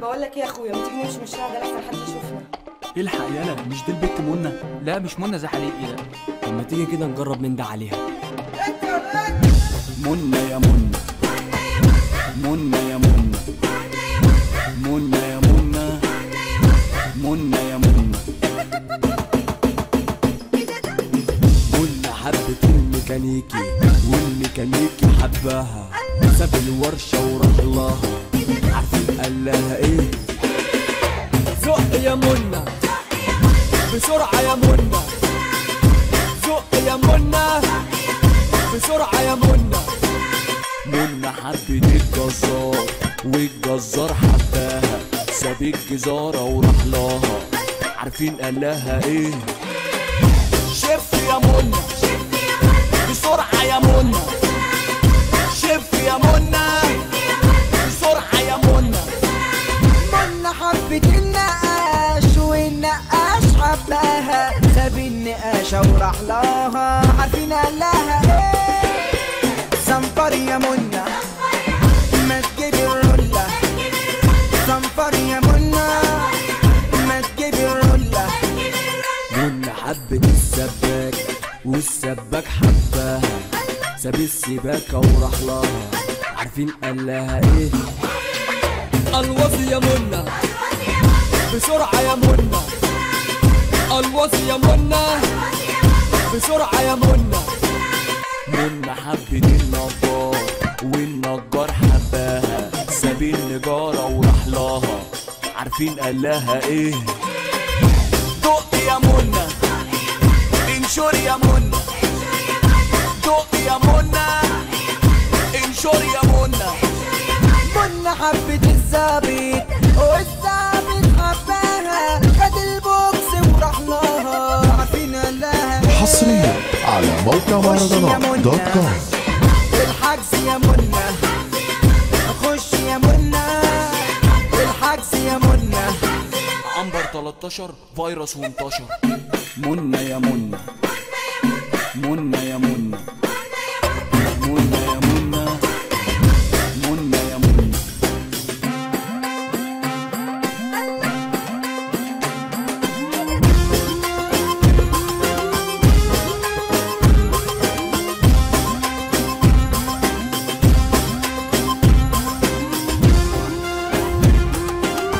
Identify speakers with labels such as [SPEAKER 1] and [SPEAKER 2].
[SPEAKER 1] بقول لك إيه يا أخويا؟ ما تيجي نمشي من الشارع ده لحسن حد يشوفنا
[SPEAKER 2] الحق يالا مش دي البت منى.
[SPEAKER 3] لا مش منى زحليقي ده؟
[SPEAKER 4] طب ما تيجي كده نجرب من ده عليها.
[SPEAKER 2] منى يا منى. منى يا منى. منى يا منى. منى يا منى.
[SPEAKER 4] منى حبت الميكانيكي والميكانيكي حباها. ساب الورشة وراح لها. عارفين قال لها إيه؟ زق يا منى. بسرعة يا منى. زق يا منى. بسرعة يا منى. منى حبت الجزار والجزار حباها. ساب الجزارة وراح لها. عارفين قال لها
[SPEAKER 5] إيه؟ حبت النقاش والنقاش حباها ساب النقاشة وراح لها عارفين قال لها إيه صنفر يا منى. ما تجيبي الرولة. صنفر يا منى. ما تجيبي الرولة.
[SPEAKER 4] منى حبت السباك والسباك حباها. ساب السباكة وراح لها عارفين قال لها إيه؟ الوصي يا منى. بسرعة يا منى. الوصي يا منى. بسرعة يا منى. منى حبت النجار والنجار حباها ساب النجارة وراح لها عارفين قال لها إيه؟ دق يا منى. انشر يا منى. دق يا منى. انشر يا منى.
[SPEAKER 5] منى حبت الظابط
[SPEAKER 6] حصريا على موقع مهرجانات دوت كوم.
[SPEAKER 5] الحجز يا منى. خش يا منى. الحجز يا منى.
[SPEAKER 4] عنبر 13 فيروس وانتشر منى يا منى.
[SPEAKER 2] منى يا منى.